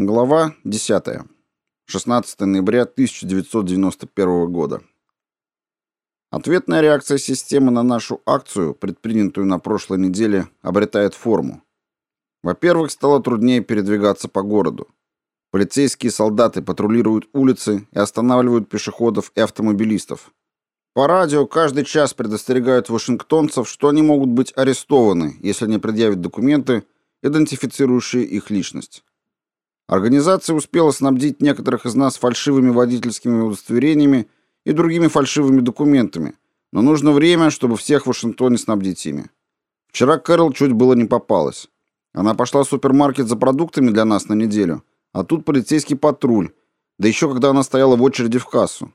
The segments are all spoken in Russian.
Глава 10. 16 ноября 1991 года. Ответная реакция системы на нашу акцию, предпринятую на прошлой неделе, обретает форму. Во-первых, стало труднее передвигаться по городу. Полицейские солдаты патрулируют улицы и останавливают пешеходов и автомобилистов. По радио каждый час предостерегают вашингтонцев, что они могут быть арестованы, если не предъявят документы, идентифицирующие их личность. Организация успела снабдить некоторых из нас фальшивыми водительскими удостоверениями и другими фальшивыми документами, но нужно время, чтобы всех в Вашингтоне снабдить ими. Вчера Кэрол чуть было не попалась. Она пошла в супермаркет за продуктами для нас на неделю, а тут полицейский патруль, да еще когда она стояла в очереди в кассу.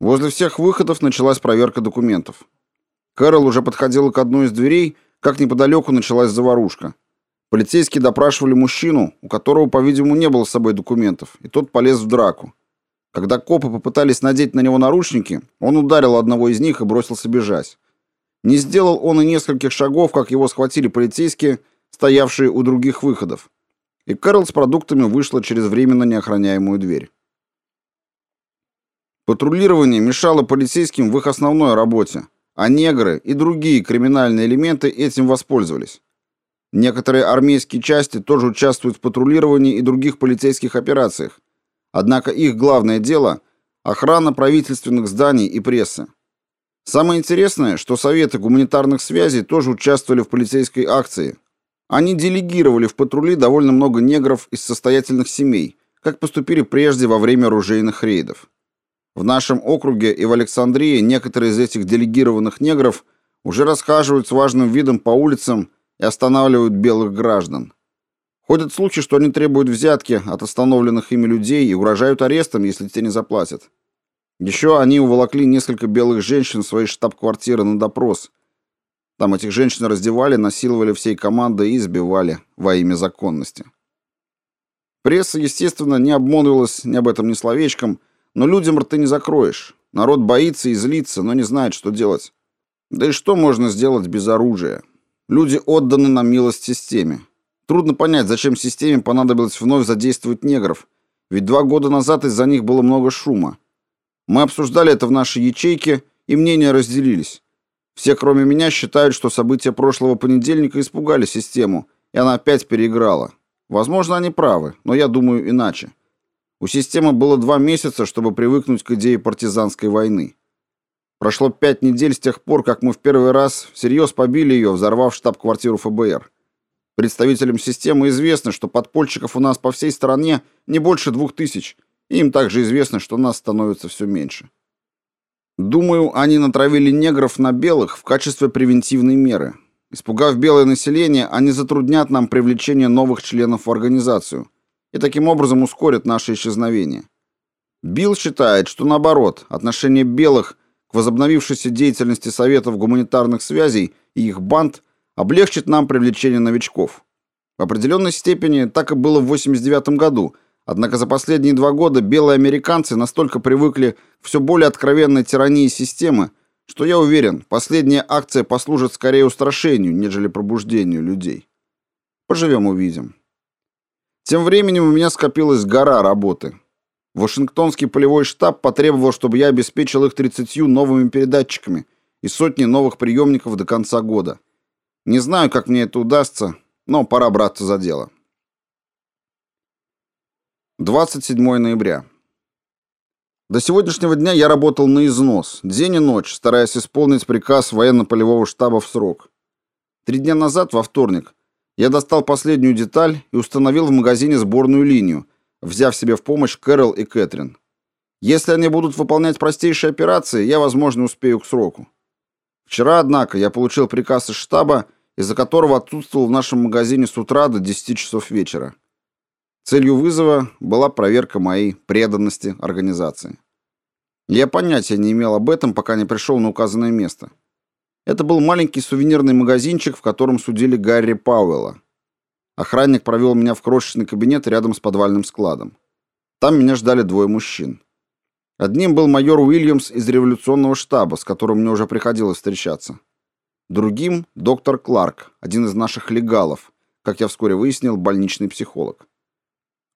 Возле всех выходов началась проверка документов. Кэрол уже подходила к одной из дверей, как неподалеку началась заварушка. Полицейские допрашивали мужчину, у которого, по-видимому, не было с собой документов, и тот полез в драку. Когда копы попытались надеть на него наручники, он ударил одного из них и бросился бежать. Не сделал он и нескольких шагов, как его схватили полицейские, стоявшие у других выходов. И Кэрол с продуктами вышла через временно неохраняемую дверь. Патрулирование мешало полицейским в их основной работе, а негры и другие криминальные элементы этим воспользовались. Некоторые армейские части тоже участвуют в патрулировании и других полицейских операциях. Однако их главное дело охрана правительственных зданий и прессы. Самое интересное, что советы гуманитарных связей тоже участвовали в полицейской акции. Они делегировали в патрули довольно много негров из состоятельных семей, как поступили прежде во время оружейных рейдов. В нашем округе и в Александрии некоторые из этих делегированных негров уже расхаживают с важным видом по улицам и останавливают белых граждан. Ходят слухи, что они требуют взятки от остановленных ими людей и угрожают арестом, если те не заплатят. Еще они уволокли несколько белых женщин в свои штаб-квартиры на допрос. Там этих женщин раздевали, насиловали всей командой и избивали во имя законности. Пресса, естественно, не обмолвилась ни об этом ни словечком, но людям рты не закроешь. Народ боится и злится, но не знает, что делать. Да и что можно сделать без оружия? Люди отданы на милость системе. Трудно понять, зачем системе понадобилось вновь задействовать негров, ведь два года назад из-за них было много шума. Мы обсуждали это в нашей ячейке, и мнения разделились. Все, кроме меня, считают, что события прошлого понедельника испугали систему, и она опять переиграла. Возможно, они правы, но я думаю иначе. У системы было два месяца, чтобы привыкнуть к идее партизанской войны. Прошло пять недель с тех пор, как мы в первый раз всерьез побили ее, взорвав штаб-квартиру ФБР. Представителям системы известно, что подпольщиков у нас по всей стране не больше двух тысяч, им также известно, что нас становится все меньше. Думаю, они натравили негров на белых в качестве превентивной меры. Испугав белое население, они затруднят нам привлечение новых членов в организацию и таким образом ускорят наше исчезновение. Билл считает, что наоборот, отношение белых к возобновившейся деятельности Советов гуманитарных связей и их банд облегчит нам привлечение новичков. В определенной степени так и было в 89 году, однако за последние два года белые американцы настолько привыкли к все более откровенной тирании системы, что я уверен, последняя акция послужит скорее устрашению, нежели пробуждению людей. Поживем увидим. Тем временем у меня скопилась гора работы. Вашингтонский полевой штаб потребовал, чтобы я обеспечил их 30 новыми передатчиками и сотней новых приемников до конца года. Не знаю, как мне это удастся, но пора браться за дело. 27 ноября. До сегодняшнего дня я работал на износ, день и ночь, стараясь исполнить приказ военно-полевого штаба в срок. Три дня назад, во вторник, я достал последнюю деталь и установил в магазине сборную линию, взяв себе в помощь Кэрол и Кэтрин. Если они будут выполнять простейшие операции, я, возможно, успею к сроку. Вчера, однако, я получил приказ из штаба, из-за которого отсутствовал в нашем магазине с утра до 10 часов вечера. Целью вызова была проверка моей преданности организации. Я понятия не имел об этом, пока не пришел на указанное место. Это был маленький сувенирный магазинчик, в котором судили Гарри Пауэлла. Охранник провел меня в крошечный кабинет рядом с подвальным складом. Там меня ждали двое мужчин. Одним был майор Уильямс из революционного штаба, с которым мне уже приходилось встречаться. Другим — доктор Кларк, один из наших легалов, как я вскоре выяснил, больничный психолог.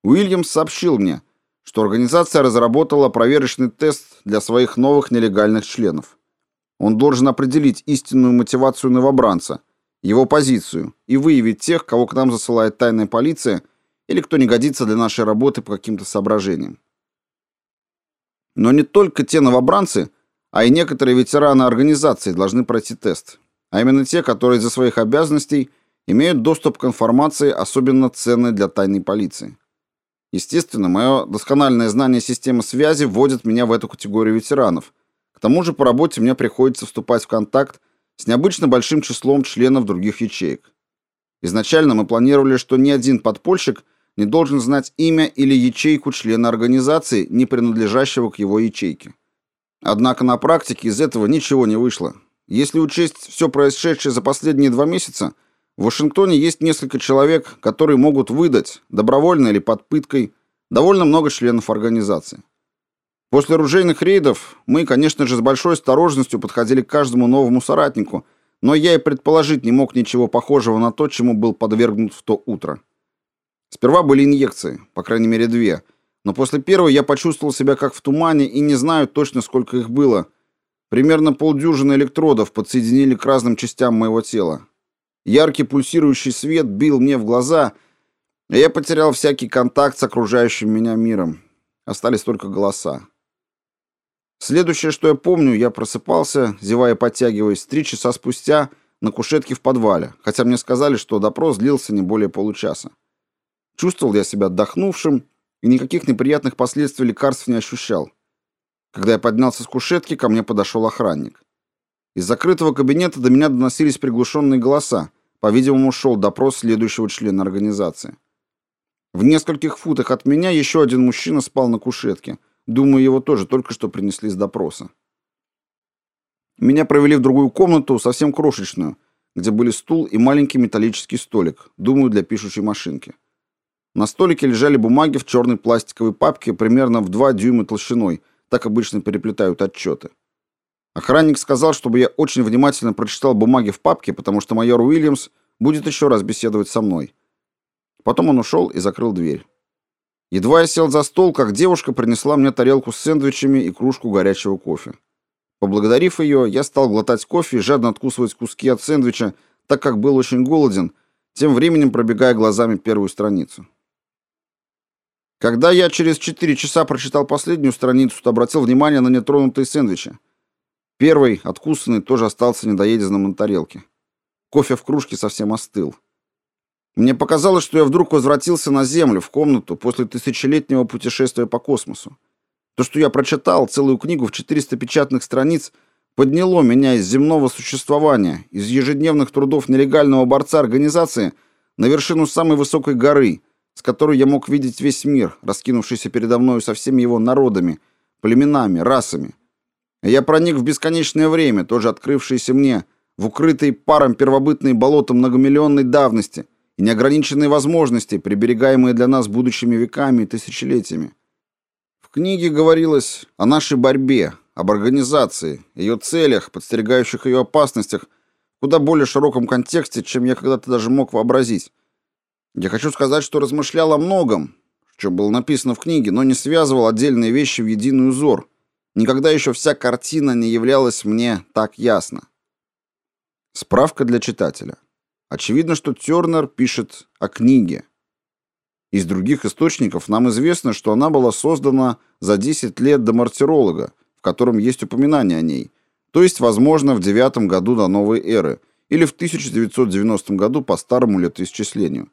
Уильямс сообщил мне, что организация разработала проверочный тест для своих новых нелегальных членов. Он должен определить истинную мотивацию новобранца, его позицию и выявить тех, кого к нам засылает тайная полиция или кто не годится для нашей работы по каким-то соображениям. Но не только те новобранцы, а и некоторые ветераны организации должны пройти тест, а именно те, которые из-за своих обязанностей имеют доступ к информации, особенно ценной для тайной полиции. Естественно, мое доскональное знание системы связи вводит меня в эту категорию ветеранов. К тому же по работе мне приходится вступать в контакт с необычно большим числом членов других ячеек. Изначально мы планировали, что ни один подпольщик не должен знать имя или ячейку члена организации, не принадлежащего к его ячейке. Однако на практике из этого ничего не вышло. Если учесть все происшедшее за последние два месяца, в Вашингтоне есть несколько человек, которые могут выдать, добровольно или под пыткой, довольно много членов организации. После оружейных рейдов мы, конечно же, с большой осторожностью подходили к каждому новому соратнику, но я и предположить не мог ничего похожего на то, чему был подвергнут в то утро. Сперва были инъекции, по крайней мере две, но после первой я почувствовал себя как в тумане и не знаю точно, сколько их было. Примерно полдюжины электродов подсоединили к разным частям моего тела. Яркий пульсирующий свет бил мне в глаза, и я потерял всякий контакт с окружающим меня миром. Остались только голоса. Следующее, что я помню, я просыпался, зевая подтягиваясь, три часа спустя на кушетке в подвале, хотя мне сказали, что допрос длился не более получаса. Чувствовал я себя отдохнувшим и никаких неприятных последствий лекарств не ощущал. Когда я поднялся с кушетки, ко мне подошел охранник. Из закрытого кабинета до меня доносились приглушенные голоса. По-видимому, шел допрос следующего члена организации. В нескольких футах от меня еще один мужчина спал на кушетке. Думаю, его тоже только что принесли с допроса. Меня провели в другую комнату, совсем крошечную, где были стул и маленький металлический столик, думаю, для пишущей машинки. На столике лежали бумаги в черной пластиковой папке примерно в 2 дюйма толщиной, так обычно переплетают отчеты. Охранник сказал, чтобы я очень внимательно прочитал бумаги в папке, потому что майор Уильямс будет еще раз беседовать со мной. Потом он ушел и закрыл дверь. Едва я сел за стол, как девушка принесла мне тарелку с сэндвичами и кружку горячего кофе. Поблагодарив ее, я стал глотать кофе и жадно откусывать куски от сэндвича, так как был очень голоден, тем временем пробегая глазами первую страницу. Когда я через 4 часа прочитал последнюю страницу, то обратил внимание на нетронутые сэндвичи. Первый, откусанный, тоже остался недоеденным на тарелке. Кофе в кружке совсем остыл. Мне показалось, что я вдруг возвратился на Землю, в комнату, после тысячелетнего путешествия по космосу. То, что я прочитал целую книгу в 400 печатных страниц, подняло меня из земного существования, из ежедневных трудов нелегального борца организации на вершину самой высокой горы, с которой я мог видеть весь мир, раскинувшийся передо мной со всеми его народами, племенами, расами. Я проник в бесконечное время, тоже открывшееся мне, в укрытый паром первобытные болота многомиллионной давности — и неограниченные возможности, приберегаемые для нас будущими веками и тысячелетиями. В книге говорилось о нашей борьбе, об организации, ее целях, подстерегающих ее опасностях, в куда более широком контексте, чем я когда-то даже мог вообразить. Я хочу сказать, что размышлял о многом, что было написано в книге, но не связывал отдельные вещи в единый узор. Никогда еще вся картина не являлась мне так ясно. Справка для читателя. Очевидно, что Тернер пишет о книге. Из других источников нам известно, что она была создана за 10 лет до мартиролога, в котором есть упоминание о ней, то есть, возможно, в девятом году до новой эры или в 1990 году по старому летоисчислению.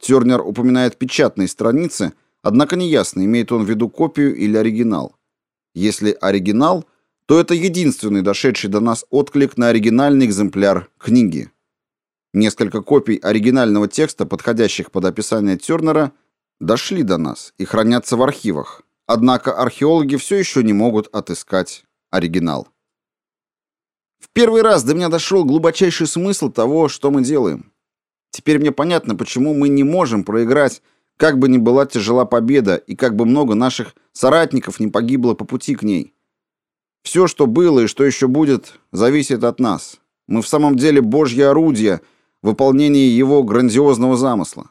Тернер упоминает печатные страницы, однако неясно, имеет он в виду копию или оригинал. Если оригинал, то это единственный дошедший до нас отклик на оригинальный экземпляр книги. Несколько копий оригинального текста, подходящих под описание Тернера, дошли до нас и хранятся в архивах. Однако археологи все еще не могут отыскать оригинал. В первый раз до меня дошел глубочайший смысл того, что мы делаем. Теперь мне понятно, почему мы не можем проиграть, как бы ни была тяжела победа и как бы много наших соратников не погибло по пути к ней. Все, что было и что еще будет, зависит от нас. Мы в самом деле божье орудие — выполнении его грандиозного замысла.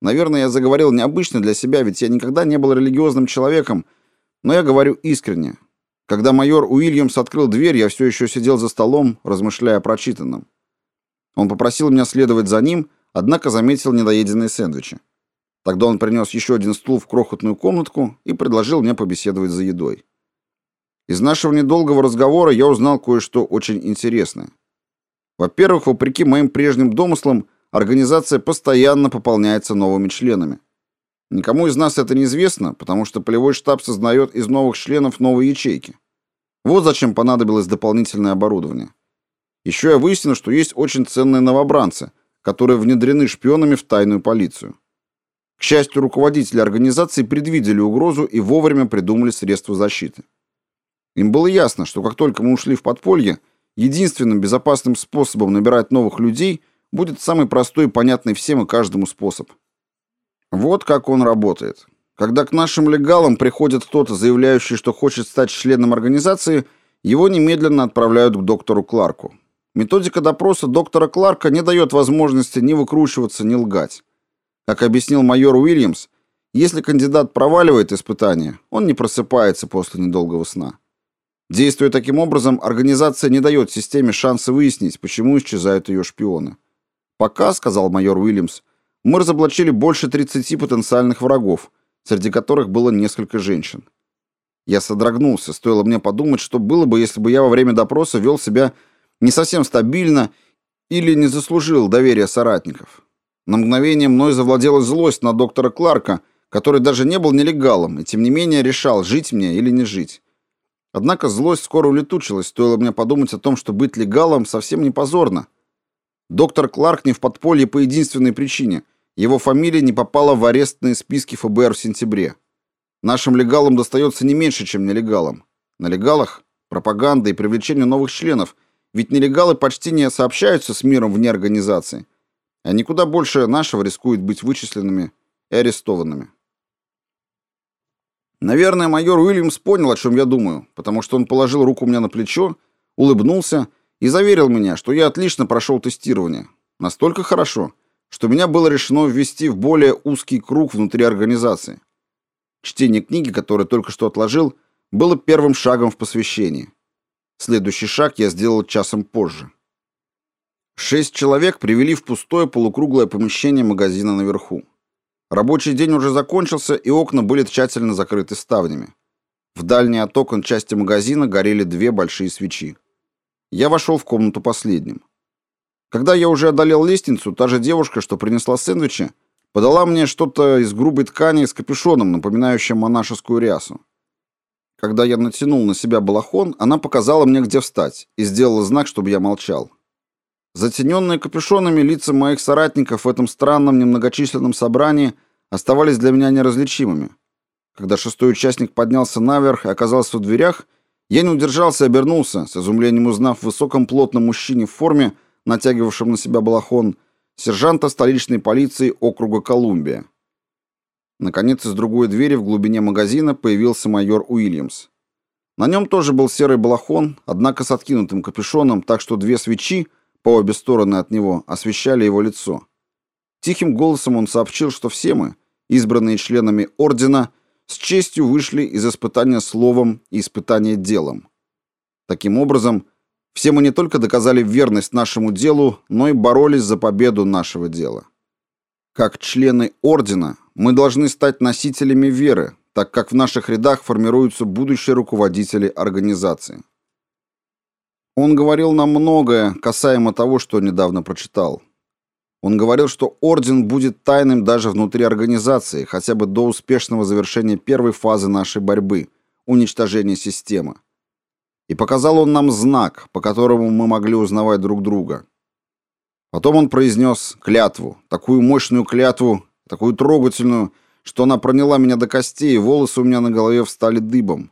Наверное, я заговорил необычно для себя, ведь я никогда не был религиозным человеком, но я говорю искренне. Когда майор Уильямс открыл дверь, я все еще сидел за столом, размышляя о прочитанном. Он попросил меня следовать за ним, однако заметил недоеденные сэндвичи. Тогда он принес еще один стул в крохотную комнатку и предложил мне побеседовать за едой. Из нашего недолгого разговора я узнал кое-что очень интересное. Во-первых, вопреки моим прежним домыслам, организация постоянно пополняется новыми членами. Никому из нас это не известно, потому что полевой штаб создает из новых членов новые ячейки. Вот зачем понадобилось дополнительное оборудование. Еще я выяснил, что есть очень ценные новобранцы, которые внедрены шпионами в тайную полицию. К счастью, руководители организации предвидели угрозу и вовремя придумали средства защиты. Им было ясно, что как только мы ушли в подполье, единственным безопасным способом набирать новых людей будет самый простой и понятный всем и каждому способ. Вот как он работает. Когда к нашим легалам приходит кто-то, заявляющий, что хочет стать членом организации, его немедленно отправляют к доктору Кларку. Методика допроса доктора Кларка не дает возможности ни выкручиваться, ни лгать. Как объяснил майор Уильямс, если кандидат проваливает испытание, он не просыпается после недолгого сна. Действуя таким образом, организация не дает системе шанса выяснить, почему исчезают ее шпионы. Пока, сказал майор Уильямс, мы разоблачили больше 30 потенциальных врагов, среди которых было несколько женщин. Я содрогнулся, стоило мне подумать, что было бы, если бы я во время допроса вел себя не совсем стабильно или не заслужил доверия соратников. На мгновение мной завладела злость на доктора Кларка, который даже не был нелегалом и тем не менее решал, жить мне или не жить. Однако злость скоро улетучилась, стоило мне подумать о том, что быть легалом совсем не позорно. Доктор Кларк не в подполье по единственной причине. Его фамилия не попала в арестные списки ФБР в сентябре. Нашим легалам достается не меньше, чем нелегалам. На легалах пропаганда и привлечение новых членов, ведь нелегалы почти не сообщаются с миром вне организации а никуда больше нашего рискуют быть вычисленными и арестованными. Наверное, майор Уильямс понял, о чем я думаю, потому что он положил руку мне на плечо, улыбнулся и заверил меня, что я отлично прошел тестирование. Настолько хорошо, что меня было решено ввести в более узкий круг внутри организации. Чтение книги, которую только что отложил, было первым шагом в посвящении. Следующий шаг я сделал часом позже. Шесть человек привели в пустое полукруглое помещение магазина наверху. Рабочий день уже закончился, и окна были тщательно закрыты ставнями. В дальней от окон части магазина горели две большие свечи. Я вошел в комнату последним. Когда я уже одолел лестницу, та же девушка, что принесла сэндвичи, подала мне что-то из грубой ткани с капюшоном, напоминающим монашескую рясу. Когда я натянул на себя балахон, она показала мне, где встать, и сделала знак, чтобы я молчал. Затененные капюшонами лица моих соратников в этом странном немногочисленном собрании оставались для меня неразличимыми. Когда шестой участник поднялся наверх и оказался в дверях, я не удержался и обернулся, с изумлением узнав в высоком плотном мужчине в форме, натягивавшем на себя балахон, сержанта столичной полиции округа Колумбия. Наконец, из другой двери в глубине магазина появился майор Уильямс. На нем тоже был серый балахон, однако с откинутым капюшоном, так что две свечи, по обе стороны от него освещали его лицо. Тихим голосом он сообщил, что все мы, избранные членами ордена, с честью вышли из испытания словом и испытания делом. Таким образом, все мы не только доказали верность нашему делу, но и боролись за победу нашего дела. Как члены ордена, мы должны стать носителями веры, так как в наших рядах формируются будущие руководители организации. Он говорил нам многое касаемо того, что недавно прочитал. Он говорил, что орден будет тайным даже внутри организации, хотя бы до успешного завершения первой фазы нашей борьбы уничтожения системы. И показал он нам знак, по которому мы могли узнавать друг друга. Потом он произнес клятву, такую мощную клятву, такую трогательную, что она проняла меня до костей, и волосы у меня на голове встали дыбом.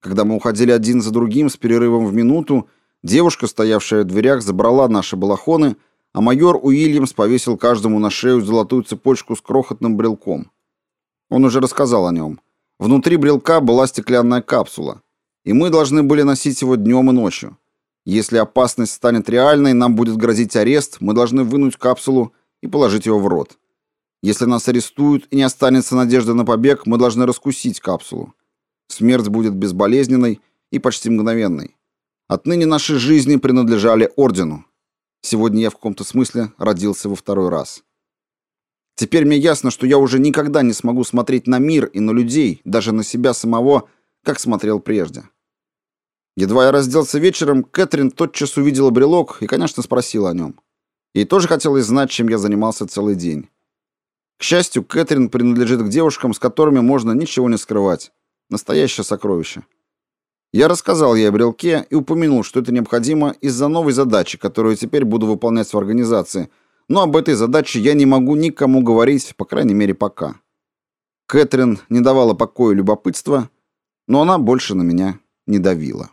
Когда мы уходили один за другим с перерывом в минуту, Девушка, стоявшая в дверях, забрала наши балахоны, а майор Уильямс повесил каждому на шею золотую цепочку с крохотным брелком. Он уже рассказал о нем. Внутри брелка была стеклянная капсула, и мы должны были носить его днем и ночью. Если опасность станет реальной, нам будет грозить арест, мы должны вынуть капсулу и положить его в рот. Если нас арестуют и не останется надежды на побег, мы должны раскусить капсулу. Смерть будет безболезненной и почти мгновенной. Отныне наши жизни принадлежали ордену. Сегодня я в каком-то смысле родился во второй раз. Теперь мне ясно, что я уже никогда не смогу смотреть на мир и на людей, даже на себя самого, как смотрел прежде. Едва я разделся вечером, Кэтрин тотчас увидела брелок и, конечно, спросила о нем. Ей тоже хотелось знать, чем я занимался целый день. К счастью, Кэтрин принадлежит к девушкам, с которыми можно ничего не скрывать. Настоящее сокровище. Я рассказал ей о брелке и упомянул, что это необходимо из-за новой задачи, которую теперь буду выполнять в организации. Но об этой задаче я не могу никому говорить, по крайней мере, пока. Кэтрин не давала покоя любопытства, но она больше на меня не давила.